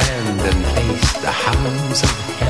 stand and face the hounds of hell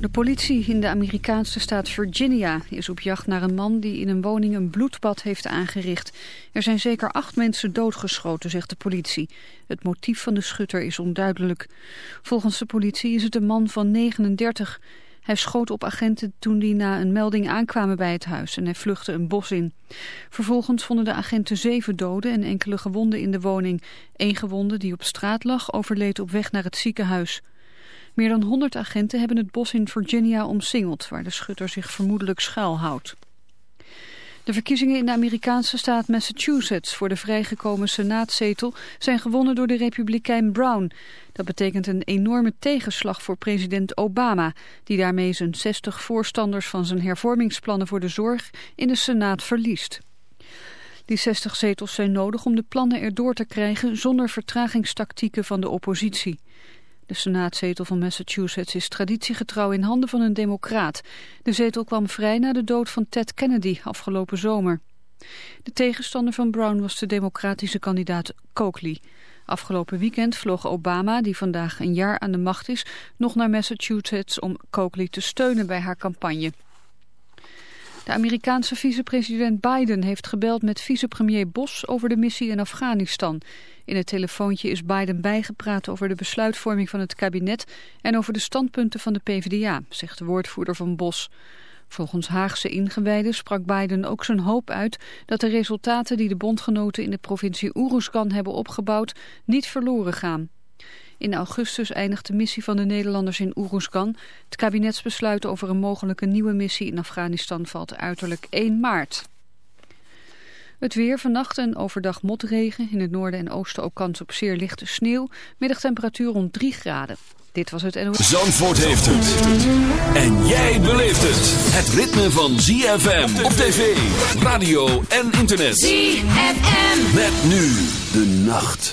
De politie in de Amerikaanse staat Virginia is op jacht naar een man die in een woning een bloedbad heeft aangericht. Er zijn zeker acht mensen doodgeschoten, zegt de politie. Het motief van de schutter is onduidelijk. Volgens de politie is het een man van 39. Hij schoot op agenten toen die na een melding aankwamen bij het huis en hij vluchtte een bos in. Vervolgens vonden de agenten zeven doden en enkele gewonden in de woning. Eén gewonde die op straat lag overleed op weg naar het ziekenhuis. Meer dan 100 agenten hebben het bos in Virginia omsingeld, waar de schutter zich vermoedelijk schuilhoudt. De verkiezingen in de Amerikaanse staat Massachusetts voor de vrijgekomen senaatzetel zijn gewonnen door de republikein Brown. Dat betekent een enorme tegenslag voor president Obama, die daarmee zijn 60 voorstanders van zijn hervormingsplannen voor de zorg in de senaat verliest. Die 60 zetels zijn nodig om de plannen erdoor te krijgen zonder vertragingstactieken van de oppositie. De senaatzetel van Massachusetts is traditiegetrouw in handen van een democraat. De zetel kwam vrij na de dood van Ted Kennedy afgelopen zomer. De tegenstander van Brown was de democratische kandidaat Coakley. Afgelopen weekend vloog Obama, die vandaag een jaar aan de macht is, nog naar Massachusetts om Coakley te steunen bij haar campagne. De Amerikaanse vicepresident Biden heeft gebeld met vicepremier Bos over de missie in Afghanistan. In het telefoontje is Biden bijgepraat over de besluitvorming van het kabinet en over de standpunten van de PvdA, zegt de woordvoerder van Bos. Volgens Haagse ingewijden sprak Biden ook zijn hoop uit dat de resultaten die de bondgenoten in de provincie Uruzgan hebben opgebouwd niet verloren gaan. In augustus eindigt de missie van de Nederlanders in Uruzgan. Het kabinetsbesluit over een mogelijke nieuwe missie in Afghanistan valt uiterlijk 1 maart. Het weer vannacht en overdag motregen. In het noorden en oosten ook kans op zeer lichte sneeuw. Middagtemperatuur rond 3 graden. Dit was het NOS. Zandvoort heeft het. En jij beleeft het. Het ritme van ZFM op tv, radio en internet. ZFM. Met nu de nacht.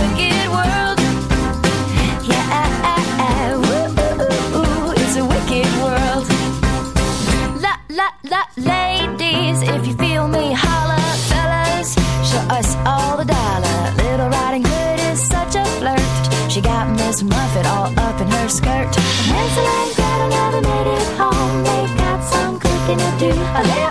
Valeu!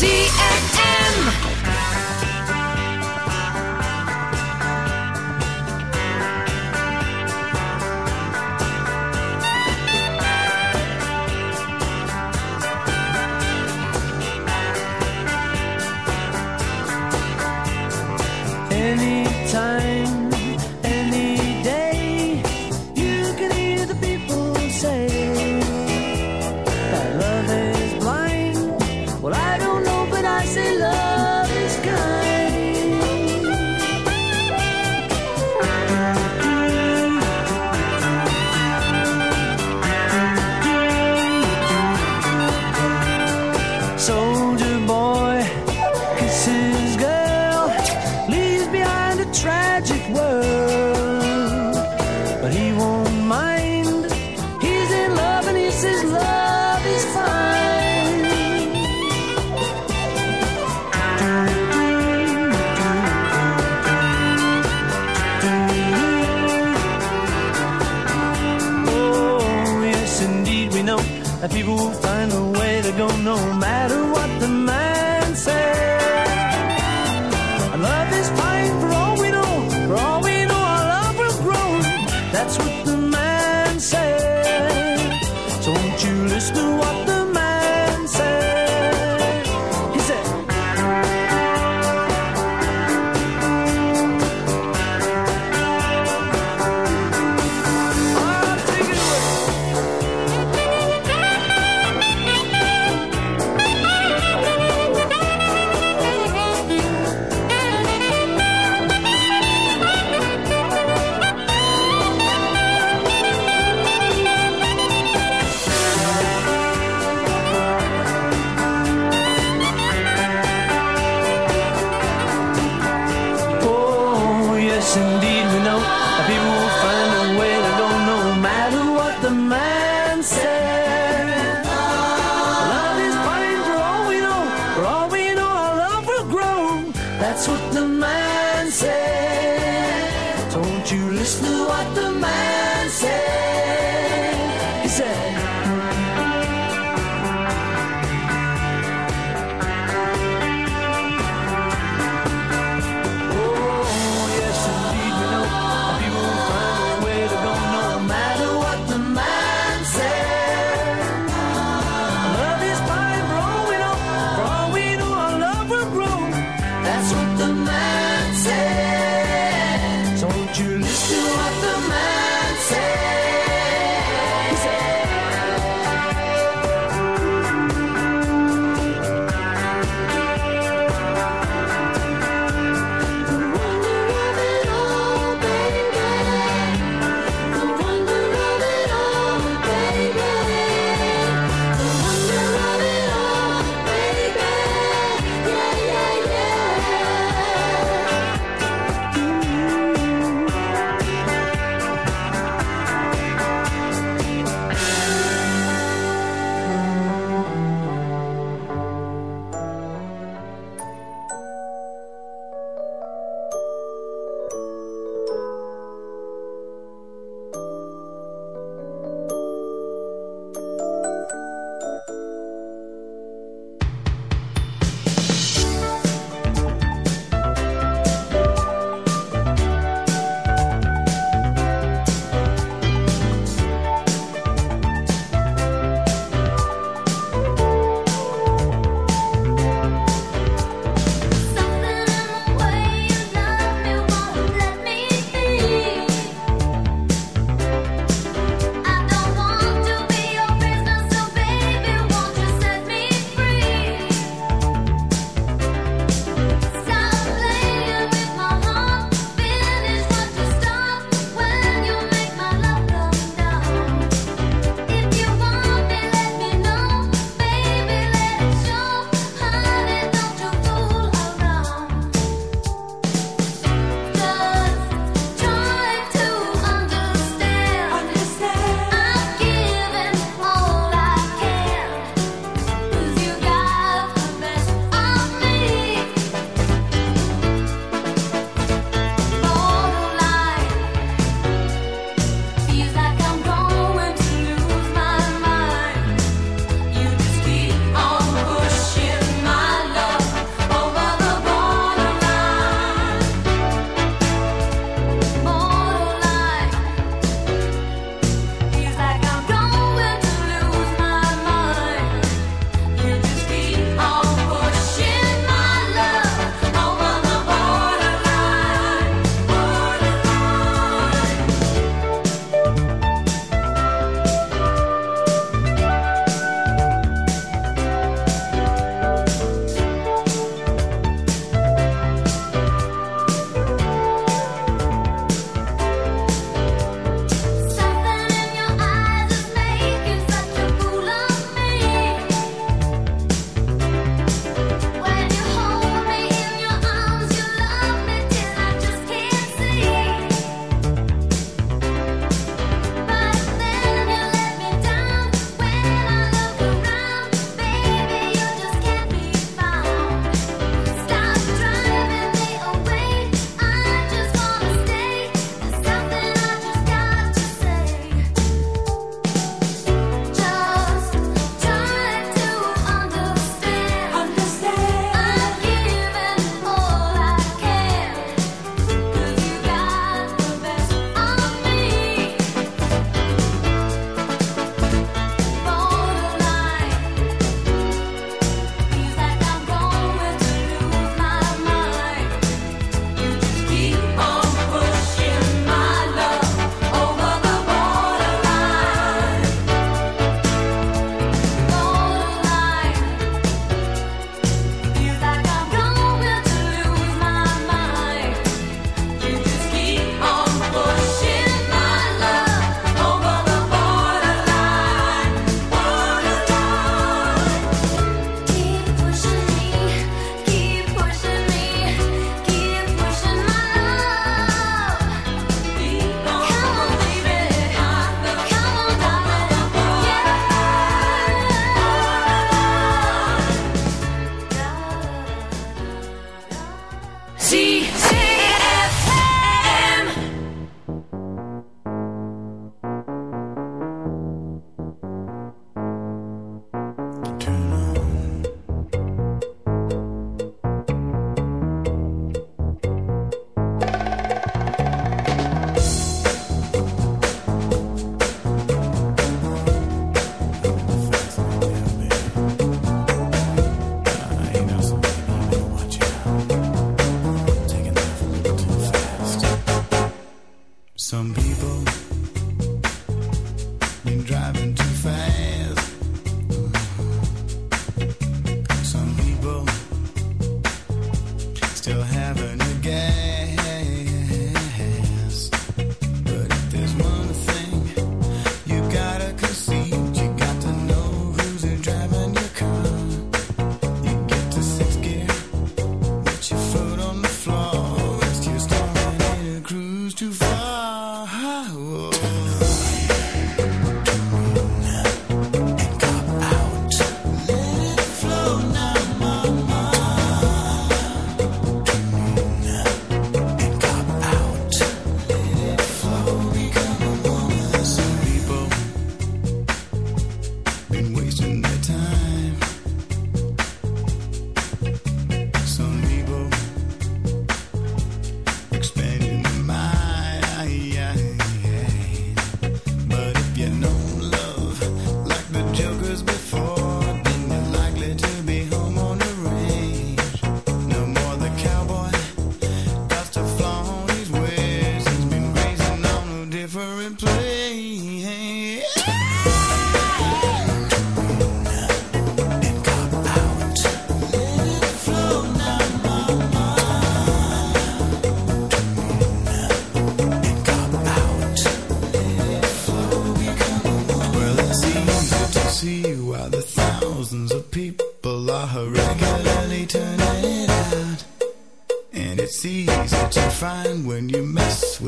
See?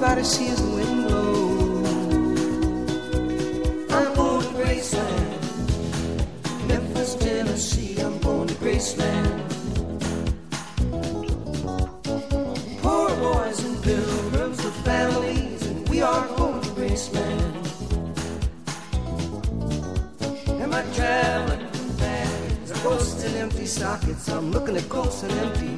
Everybody sees the wind blow. I'm going to Graceland, Memphis, Tennessee. I'm going to Graceland. Poor boys and pilgrims with families, and we are going to Graceland. Am I traveling in bags, ghosts and empty sockets? I'm looking at ghosts and empties.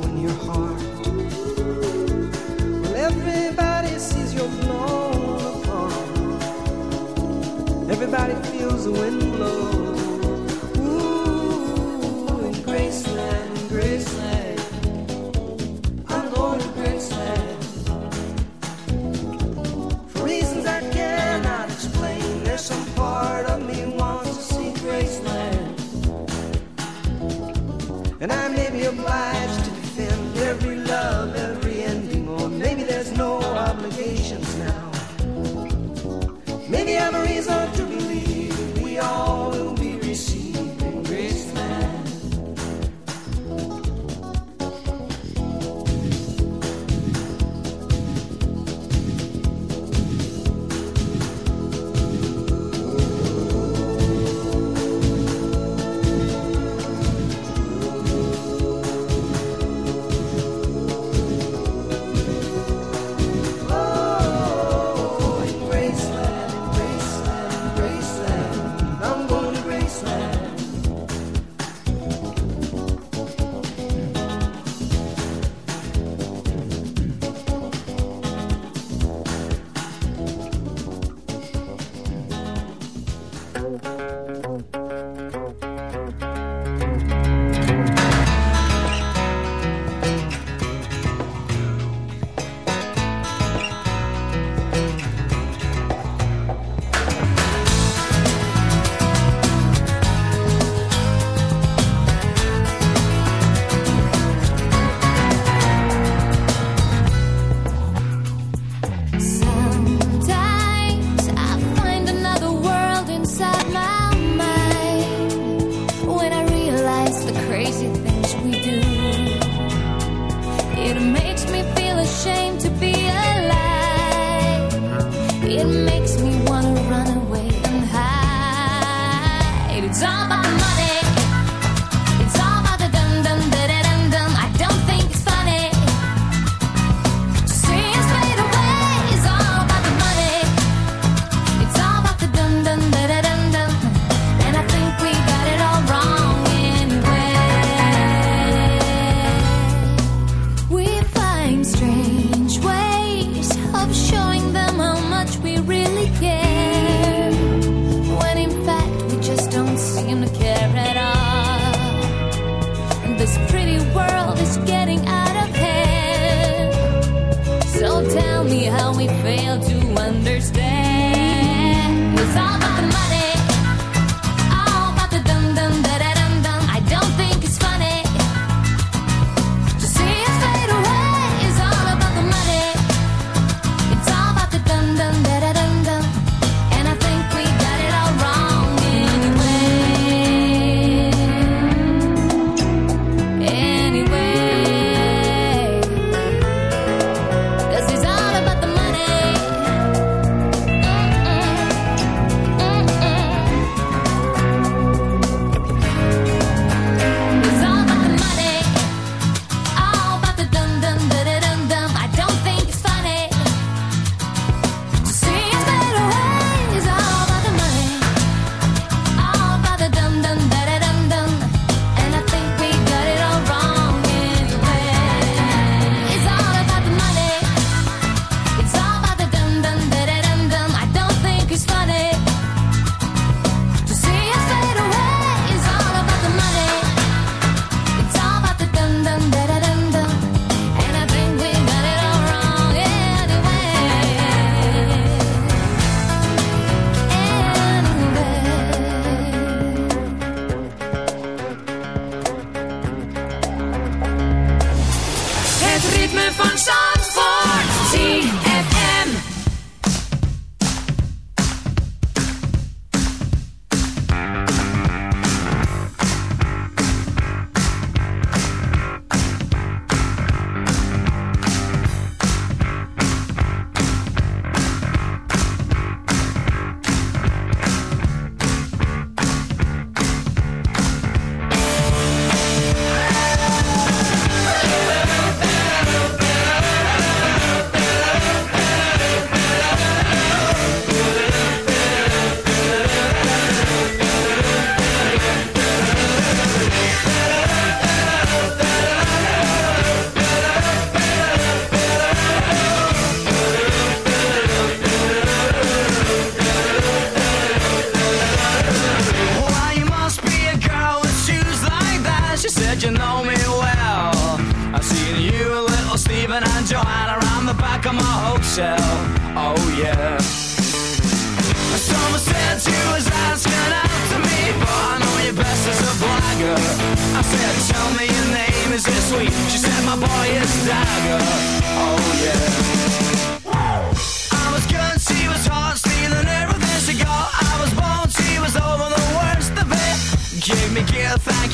Everybody feels the wind blow. Ooh, in Graceland, Graceland. I'm going to Graceland. For reasons I cannot explain, there's some part of me wants to see Graceland. And I may be obliged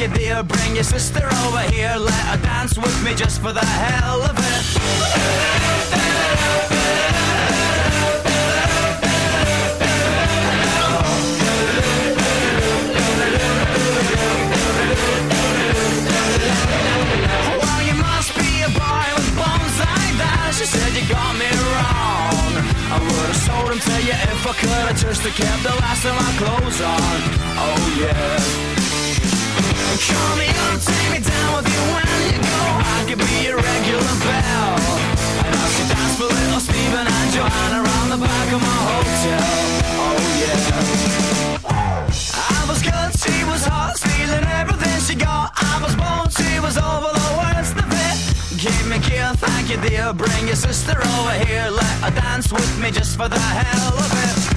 you dear. Bring your sister over here, let her dance with me just for the hell of it. Well, you must be a boy with bones like that. She said you got me wrong. I would have sold him to you if I could. Just kept the last of my clothes on. Oh yeah. Call me up, take me down with you when you go. I could be regular dance for little Stephen and the back of my hotel. Oh yeah. I was good, she was hot, stealing everything she got. I was she was over the me gear, thank you dear. Bring your sister over here, let her dance with me just for the hell of it.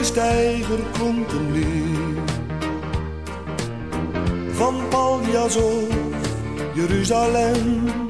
Elke steiger klonk een lied. Van Paljas Jeruzalem.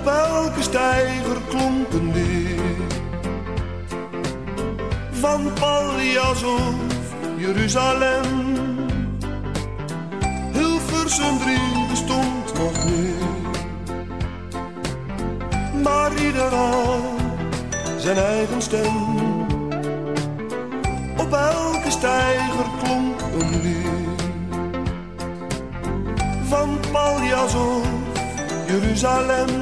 Op elke steiger klonk een lied. Van Paljas of Jeruzalem. Hilversum 3 bestond nog niet. Maar ieder had zijn eigen stem. Op elke steiger klonk een lied. Van Paljas of Jeruzalem.